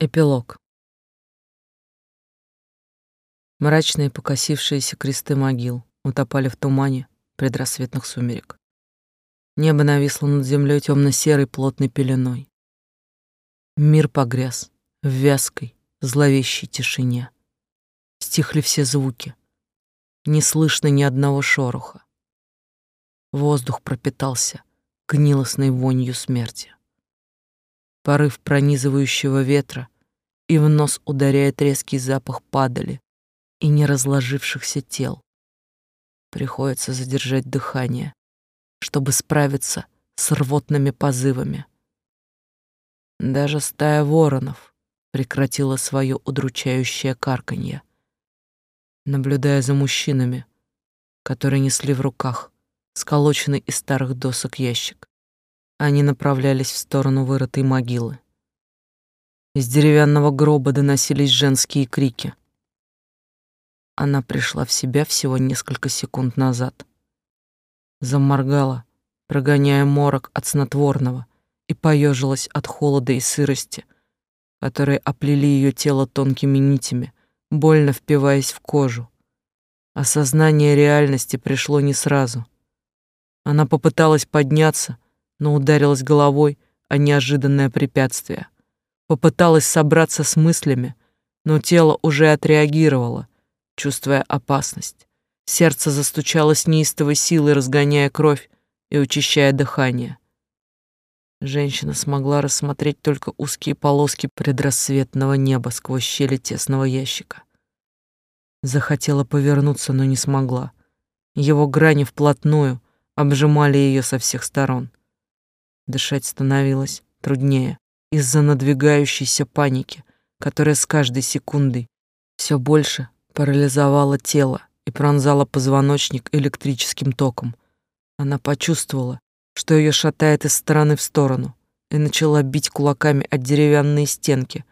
Эпилог. Мрачные покосившиеся кресты могил утопали в тумане предрассветных сумерек. Небо нависло над землей темно-серой плотной пеленой. Мир погряз в вязкой, зловещей тишине. Стихли все звуки. Не слышно ни одного шороха. Воздух пропитался гнилостной вонью смерти порыв пронизывающего ветра, и в нос ударяет резкий запах падали и не разложившихся тел. Приходится задержать дыхание, чтобы справиться с рвотными позывами. Даже стая воронов прекратила свое удручающее карканье, наблюдая за мужчинами, которые несли в руках сколоченный из старых досок ящик. Они направлялись в сторону вырытой могилы. Из деревянного гроба доносились женские крики. Она пришла в себя всего несколько секунд назад. Заморгала, прогоняя морок от снотворного, и поежилась от холода и сырости, которые оплели ее тело тонкими нитями, больно впиваясь в кожу. Осознание реальности пришло не сразу. Она попыталась подняться, но ударилась головой о неожиданное препятствие. Попыталась собраться с мыслями, но тело уже отреагировало, чувствуя опасность. Сердце застучало с неистовой силой, разгоняя кровь и учащая дыхание. Женщина смогла рассмотреть только узкие полоски предрассветного неба сквозь щели тесного ящика. Захотела повернуться, но не смогла. Его грани вплотную обжимали ее со всех сторон. Дышать становилось труднее из-за надвигающейся паники, которая с каждой секундой все больше парализовала тело и пронзала позвоночник электрическим током. Она почувствовала, что ее шатает из стороны в сторону, и начала бить кулаками от деревянные стенки,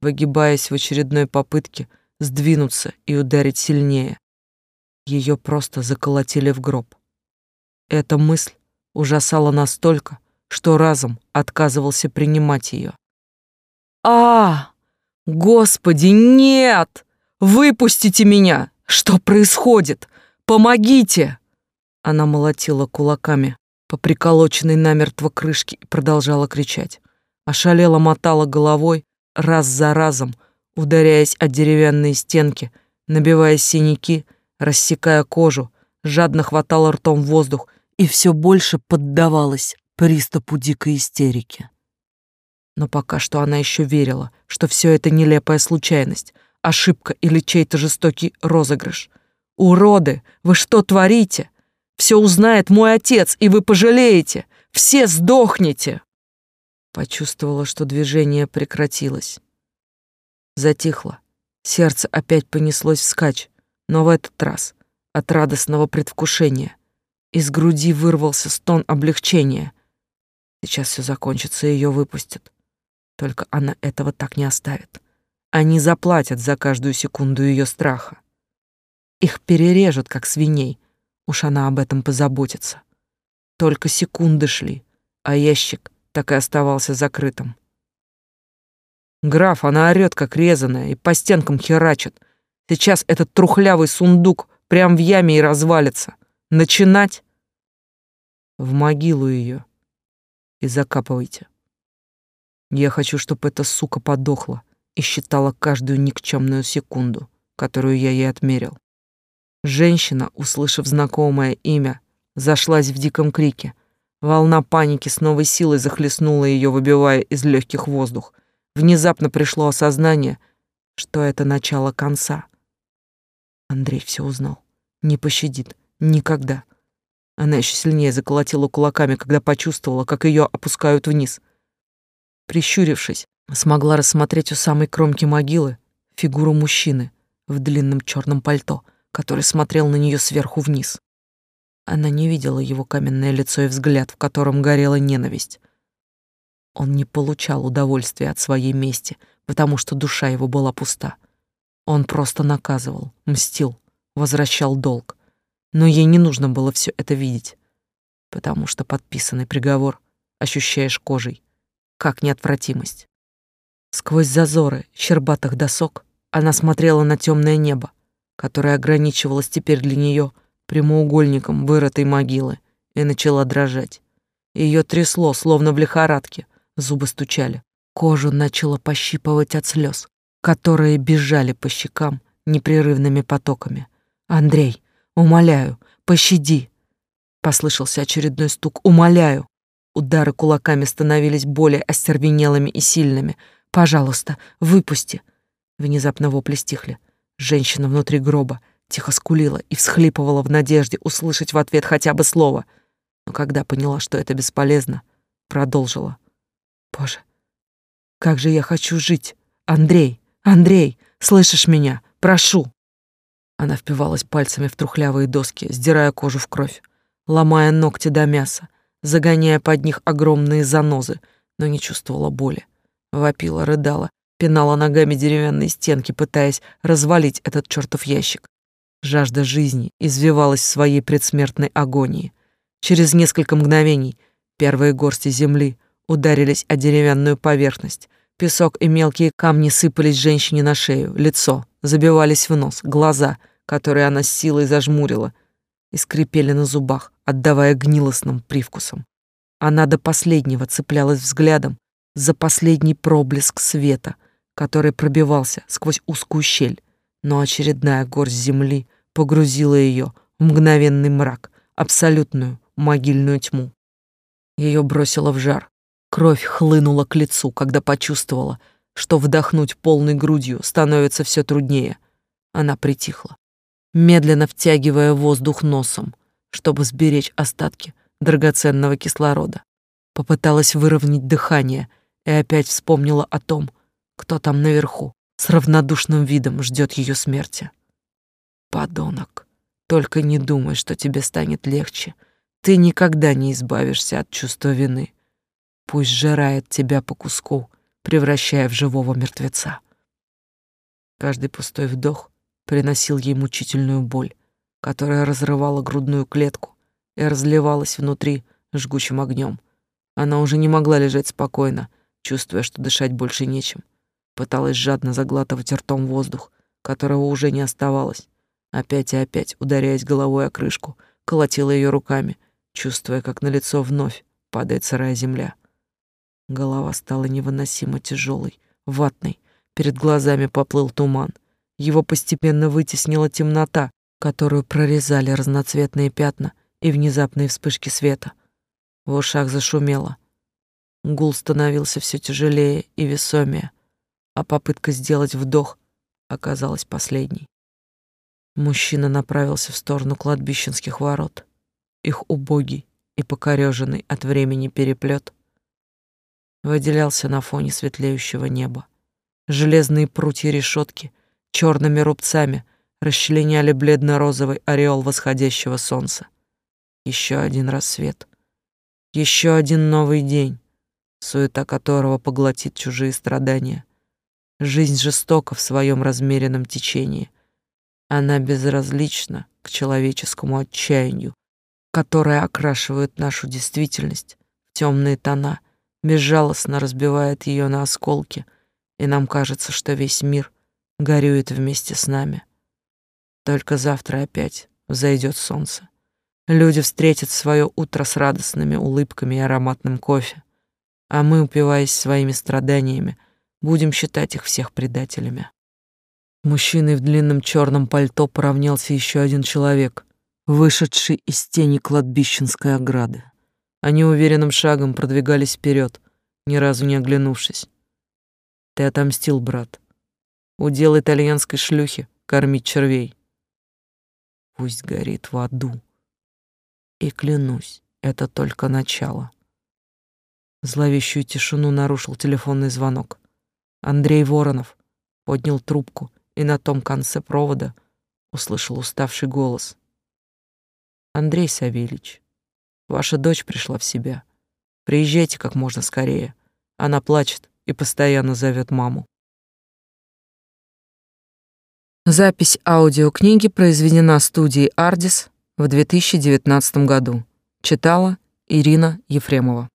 выгибаясь в очередной попытке сдвинуться и ударить сильнее. Ее просто заколотили в гроб. Эта мысль ужасала настолько, что разум отказывался принимать ее. «А, Господи, нет! Выпустите меня! Что происходит? Помогите!» Она молотила кулаками по приколоченной намертво крышке и продолжала кричать. Ошалела мотала головой, раз за разом, ударяясь о деревянные стенки, набивая синяки, рассекая кожу, жадно хватала ртом воздух и все больше поддавалась приступу дикой истерики. Но пока что она еще верила, что все это нелепая случайность, ошибка или чей-то жестокий розыгрыш. «Уроды! Вы что творите? Все узнает мой отец, и вы пожалеете! Все сдохнете!» Почувствовала, что движение прекратилось. Затихло. Сердце опять понеслось вскачь, но в этот раз от радостного предвкушения. Из груди вырвался стон облегчения. Сейчас все закончится, и ее выпустят. Только она этого так не оставит. Они заплатят за каждую секунду ее страха. Их перережут, как свиней. Уж она об этом позаботится. Только секунды шли, а ящик так и оставался закрытым. Граф, она орёт, как резаная, и по стенкам херачит. Сейчас этот трухлявый сундук прям в яме и развалится. Начинать? В могилу ее и закапывайте. Я хочу, чтобы эта сука подохла и считала каждую никчемную секунду, которую я ей отмерил. Женщина, услышав знакомое имя, зашлась в диком крике. Волна паники с новой силой захлестнула ее, выбивая из легких воздух. Внезапно пришло осознание, что это начало конца. Андрей все узнал. Не пощадит. Никогда. Она еще сильнее заколотила кулаками, когда почувствовала, как ее опускают вниз. Прищурившись, смогла рассмотреть у самой кромки могилы фигуру мужчины в длинном черном пальто, который смотрел на нее сверху вниз. Она не видела его каменное лицо и взгляд, в котором горела ненависть. Он не получал удовольствия от своей мести, потому что душа его была пуста. Он просто наказывал, мстил, возвращал долг но ей не нужно было все это видеть, потому что подписанный приговор ощущаешь кожей, как неотвратимость. Сквозь зазоры щербатых досок она смотрела на темное небо, которое ограничивалось теперь для нее прямоугольником вырытой могилы, и начала дрожать. Ее трясло, словно в лихорадке, зубы стучали. Кожу начала пощипывать от слез, которые бежали по щекам непрерывными потоками. «Андрей, умоляю, пощади!» Послышался очередной стук. «Умоляю!» Удары кулаками становились более остервенелыми и сильными. «Пожалуйста, выпусти!» Внезапно вопли стихли. Женщина внутри гроба тихо скулила и всхлипывала в надежде услышать в ответ хотя бы слово. Но когда поняла, что это бесполезно, продолжила. «Боже, как же я хочу жить! Андрей, Андрей, слышишь меня? Прошу!» Она впивалась пальцами в трухлявые доски, сдирая кожу в кровь, ломая ногти до мяса, загоняя под них огромные занозы, но не чувствовала боли. Вопила, рыдала, пинала ногами деревянные стенки, пытаясь развалить этот чертов ящик. Жажда жизни извивалась в своей предсмертной агонии. Через несколько мгновений первые горсти земли ударились о деревянную поверхность. Песок и мелкие камни сыпались женщине на шею, лицо, забивались в нос, глаза, которые она с силой зажмурила, и скрипели на зубах, отдавая гнилостным привкусом. Она до последнего цеплялась взглядом за последний проблеск света, который пробивался сквозь узкую щель, но очередная горсть земли погрузила ее в мгновенный мрак, абсолютную могильную тьму. Ее бросило в жар. Кровь хлынула к лицу, когда почувствовала, что вдохнуть полной грудью становится все труднее. Она притихла, медленно втягивая воздух носом, чтобы сберечь остатки драгоценного кислорода. Попыталась выровнять дыхание и опять вспомнила о том, кто там наверху с равнодушным видом ждет ее смерти. Подонок, только не думай, что тебе станет легче. Ты никогда не избавишься от чувства вины. Пусть жирает тебя по куску, превращая в живого мертвеца. Каждый пустой вдох приносил ей мучительную боль, которая разрывала грудную клетку и разливалась внутри жгучим огнем. Она уже не могла лежать спокойно, чувствуя, что дышать больше нечем. Пыталась жадно заглатывать ртом воздух, которого уже не оставалось. Опять и опять, ударяясь головой о крышку, колотила ее руками, чувствуя, как на лицо вновь падает сырая земля. Голова стала невыносимо тяжелой, ватной. Перед глазами поплыл туман. Его постепенно вытеснила темнота, которую прорезали разноцветные пятна и внезапные вспышки света. В ушах зашумело. Гул становился все тяжелее и весомее, а попытка сделать вдох оказалась последней. Мужчина направился в сторону кладбищенских ворот. Их убогий и покореженный от времени переплет выделялся на фоне светлеющего неба. Железные прутья решетки черными рубцами — расчленяли бледно-розовый ореол восходящего солнца. Еще один рассвет. Еще один новый день, суета которого поглотит чужие страдания. Жизнь жестока в своем размеренном течении. Она безразлична к человеческому отчаянию, которое окрашивает нашу действительность в темные тона, безжалостно разбивает ее на осколки, и нам кажется, что весь мир горюет вместе с нами. Только завтра опять взойдет солнце. Люди встретят свое утро с радостными улыбками и ароматным кофе, а мы, упиваясь своими страданиями, будем считать их всех предателями. Мужчиной в длинном черном пальто поравнялся еще один человек, вышедший из тени кладбищенской ограды. Они уверенным шагом продвигались вперед, ни разу не оглянувшись. Ты отомстил, брат. Удел итальянской шлюхи — кормить червей пусть горит в аду. И клянусь, это только начало. Зловещую тишину нарушил телефонный звонок. Андрей Воронов поднял трубку и на том конце провода услышал уставший голос. «Андрей Савельич, ваша дочь пришла в себя. Приезжайте как можно скорее. Она плачет и постоянно зовет маму». Запись аудиокниги произведена студией «Ардис» в 2019 году. Читала Ирина Ефремова.